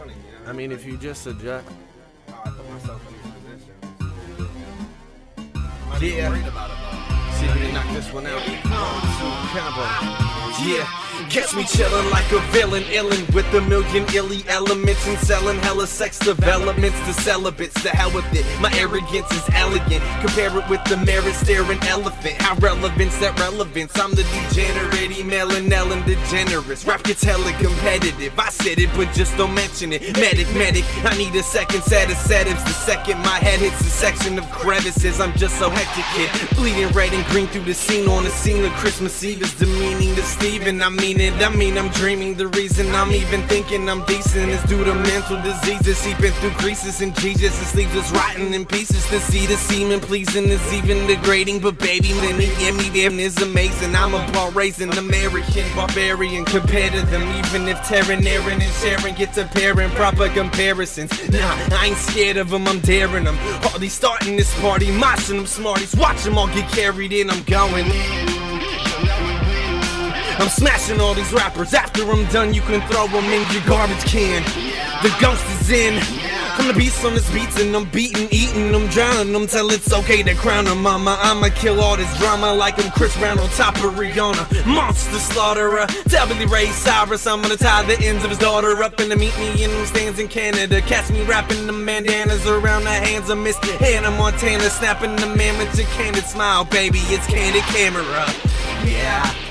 funny. You know? I mean, if you just adjust. Oh, I put myself in these positions. Yeah. See if we can knock this one out. Combo. Yeah, catch me chillin' like a villain, illin' with a million illy elements and selling hella sex developments to celibates. To hell with it, my arrogance is elegant. Compare it with the merit staring elephant. How relevant's that relevance? I'm the degenerate, emailing Ellen DeGeneres. Rap gets hella competitive. I said it, but just don't mention it. Medic, medic, I need a second set of sedatives. The second my head hits a section of crevices, I'm just so hectic, kid. Bleeding red and green through the scene on the scene of Christmas Eve is demeaning to Steven. I mean it, I mean I'm dreaming. The reason I'm even thinking I'm decent is due to mental diseases seeping through creases and Jesus' leaves us rotten in pieces. To see the semen pleasing is even degrading, but baby, yeah, me, them is amazing. I'm a ball raising American barbarian compared to them. Even if Taryn, Aaron, and Sharon get to pairing proper comparisons. Nah, I ain't scared of them, I'm daring them. Hardly starting this party, moshing them smarties. Watch them all get carried in, I'm going in. I'm smashing all these rappers. After I'm done, you can throw them in your garbage can. The ghost is in. I'm the beast on this beats and I'm beating, eating them, drowning them till it's okay to crown them. Mama, I'ma kill all this drama like I'm Chris Brown on top of Rihanna. Monster slaughterer, tell Ray Cyrus I'm gonna tie the ends of his daughter up and to meet me in them stands in Canada. Catch me wrapping the bandanas around the hands of Miss Hannah Montana, snapping the man with your candid smile, baby. It's candid camera. Yeah.